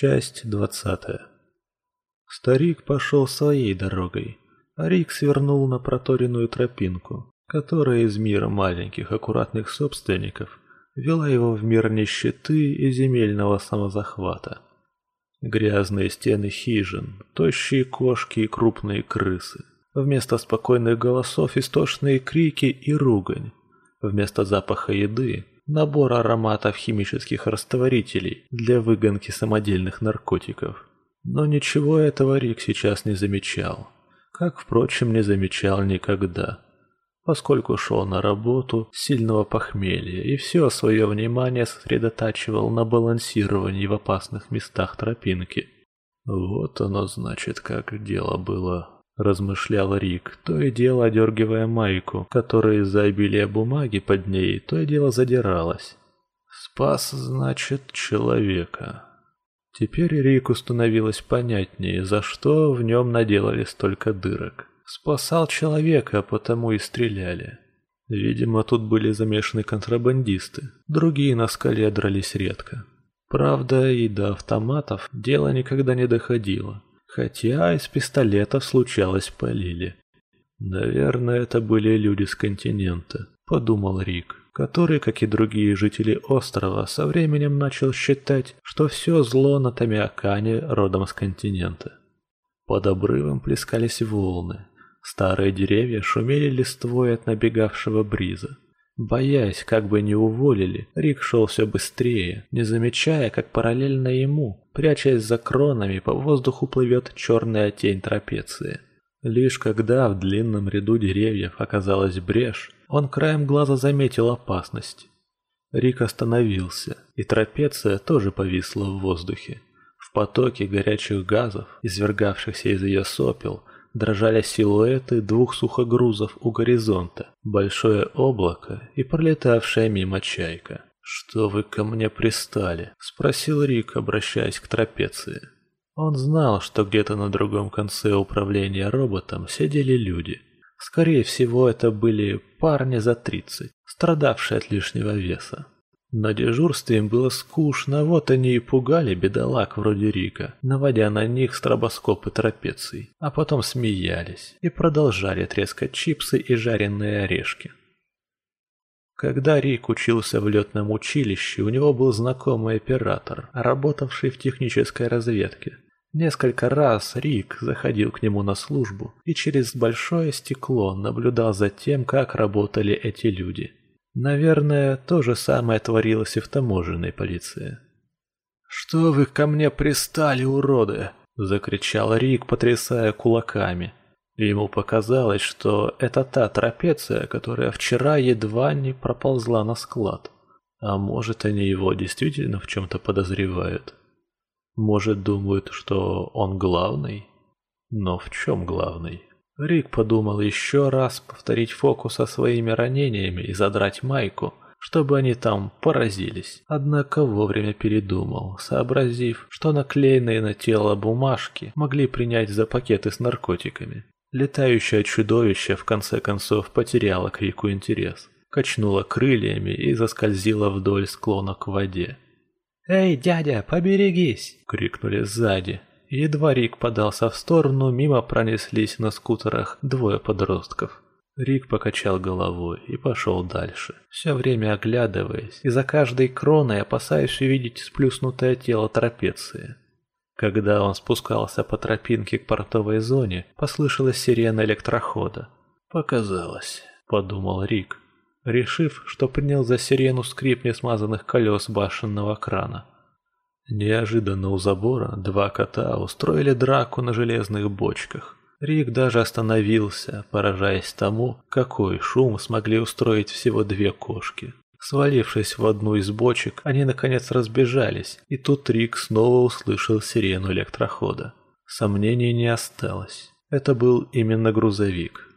Часть двадцатая. Старик пошел своей дорогой, а Рик свернул на проторенную тропинку, которая из мира маленьких аккуратных собственников вела его в мир нищеты и земельного самозахвата. Грязные стены хижин, тощие кошки и крупные крысы. Вместо спокойных голосов истошные крики и ругань. Вместо запаха еды набор ароматов химических растворителей для выгонки самодельных наркотиков. Но ничего этого Рик сейчас не замечал, как, впрочем, не замечал никогда, поскольку шел на работу сильного похмелья и все свое внимание сосредотачивал на балансировании в опасных местах тропинки. Вот оно значит, как дело было размышлял Рик, то и дело одергивая майку, которая из-за обилия бумаги под ней то и дело задиралась. Спас, значит, человека. Теперь Рику становилось понятнее, за что в нем наделали столько дырок. Спасал человека, потому и стреляли. Видимо, тут были замешаны контрабандисты, другие на скале дрались редко. Правда, и до автоматов дело никогда не доходило. Хотя из пистолетов случалось полили. Наверное, это были люди с континента, подумал Рик, который, как и другие жители острова, со временем начал считать, что все зло на Тамиакане родом с континента. Под обрывом плескались волны. Старые деревья шумели листвой от набегавшего бриза. Боясь, как бы не уволили, Рик шел все быстрее, не замечая, как параллельно ему, прячась за кронами, по воздуху плывет черная тень трапеции. Лишь когда в длинном ряду деревьев оказалась брешь, он краем глаза заметил опасность. Рик остановился, и трапеция тоже повисла в воздухе. В потоке горячих газов, извергавшихся из ее сопел, дрожали силуэты двух сухогрузов у горизонта, большое облако и пролетавшая мимо чайка. «Что вы ко мне пристали?» – спросил Рик, обращаясь к трапеции. Он знал, что где-то на другом конце управления роботом сидели люди. Скорее всего, это были парни за тридцать, страдавшие от лишнего веса. На дежурстве им было скучно, вот они и пугали бедолаг вроде Рика, наводя на них стробоскопы трапеций, а потом смеялись и продолжали трескать чипсы и жареные орешки. Когда Рик учился в летном училище, у него был знакомый оператор, работавший в технической разведке. Несколько раз Рик заходил к нему на службу и через большое стекло наблюдал за тем, как работали эти люди – Наверное, то же самое творилось и в таможенной полиции. «Что вы ко мне пристали, уроды?» – закричал Рик, потрясая кулаками. Ему показалось, что это та трапеция, которая вчера едва не проползла на склад. А может, они его действительно в чем-то подозревают? Может, думают, что он главный? Но в чем главный? Рик подумал еще раз повторить фокус со своими ранениями и задрать майку, чтобы они там поразились. Однако вовремя передумал, сообразив, что наклеенные на тело бумажки могли принять за пакеты с наркотиками. Летающее чудовище в конце концов потеряло к Рику интерес, качнуло крыльями и заскользило вдоль склона к воде. «Эй, дядя, поберегись!» — крикнули сзади, Едва Рик подался в сторону, мимо пронеслись на скутерах двое подростков. Рик покачал головой и пошел дальше, все время оглядываясь и за каждой кроной опасаясь увидеть сплюснутое тело трапеции. Когда он спускался по тропинке к портовой зоне, послышалась сирена электрохода. «Показалось», — подумал Рик, решив, что принял за сирену скрип несмазанных колес башенного крана. Неожиданно у забора два кота устроили драку на железных бочках. Рик даже остановился, поражаясь тому, какой шум смогли устроить всего две кошки. Свалившись в одну из бочек, они наконец разбежались, и тут Рик снова услышал сирену электрохода. Сомнений не осталось. Это был именно грузовик.